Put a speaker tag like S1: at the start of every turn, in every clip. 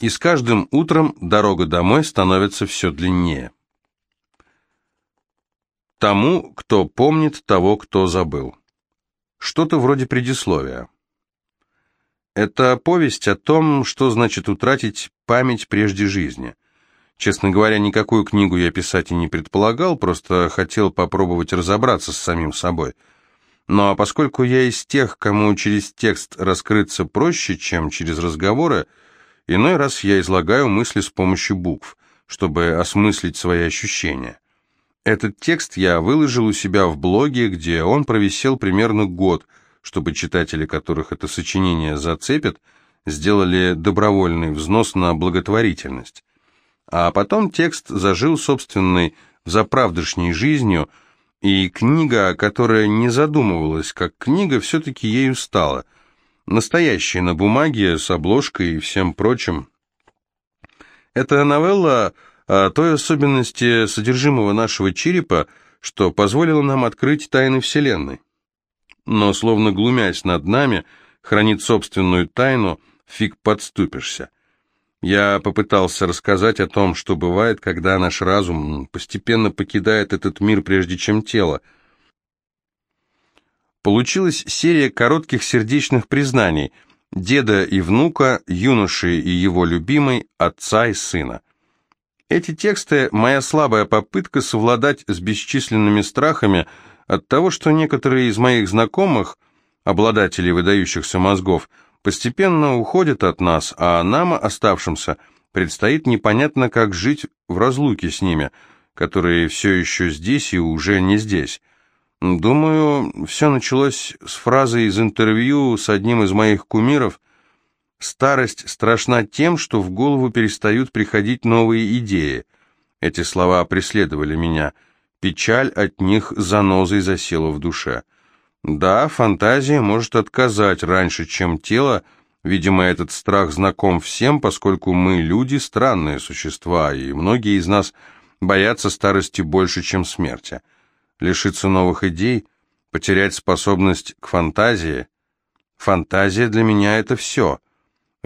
S1: И с каждым утром дорога домой становится все длиннее. Тому, кто помнит того, кто забыл. Что-то вроде предисловия. Это повесть о том, что значит утратить память прежде жизни. Честно говоря, никакую книгу я писать и не предполагал, просто хотел попробовать разобраться с самим собой. Но поскольку я из тех, кому через текст раскрыться проще, чем через разговоры, иной раз я излагаю мысли с помощью букв, чтобы осмыслить свои ощущения. Этот текст я выложил у себя в блоге, где он провисел примерно год, чтобы читатели, которых это сочинение зацепит, сделали добровольный взнос на благотворительность. А потом текст зажил собственной заправдышней жизнью, и книга, которая не задумывалась как книга, все-таки ею стала. Настоящая на бумаге, с обложкой и всем прочим. Эта новелла о той особенности содержимого нашего черепа, что позволило нам открыть тайны Вселенной. Но, словно глумясь над нами, хранит собственную тайну, фиг подступишься. Я попытался рассказать о том, что бывает, когда наш разум постепенно покидает этот мир, прежде чем тело. Получилась серия коротких сердечных признаний деда и внука, юноши и его любимой, отца и сына. Эти тексты – моя слабая попытка совладать с бесчисленными страхами от того, что некоторые из моих знакомых, обладателей выдающихся мозгов, постепенно уходят от нас, а нам, оставшимся, предстоит непонятно как жить в разлуке с ними, которые все еще здесь и уже не здесь. Думаю, все началось с фразы из интервью с одним из моих кумиров – Старость страшна тем, что в голову перестают приходить новые идеи. Эти слова преследовали меня. Печаль от них занозой засела в душе. Да, фантазия может отказать раньше, чем тело. Видимо, этот страх знаком всем, поскольку мы люди странные существа, и многие из нас боятся старости больше, чем смерти. Лишиться новых идей, потерять способность к фантазии. Фантазия для меня — это все —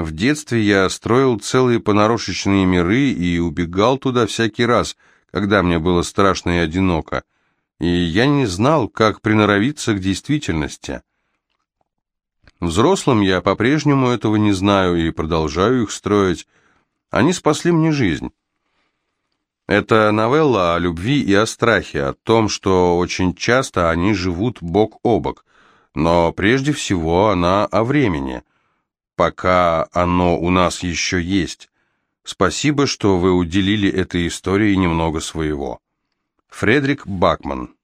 S1: в детстве я строил целые понарошечные миры и убегал туда всякий раз, когда мне было страшно и одиноко. И я не знал, как приноровиться к действительности. Взрослым я по-прежнему этого не знаю и продолжаю их строить. Они спасли мне жизнь. Это новелла о любви и о страхе, о том, что очень часто они живут бок о бок. Но прежде всего она о времени – пока оно у нас еще есть. Спасибо, что вы уделили этой истории немного своего. Фредерик Бакман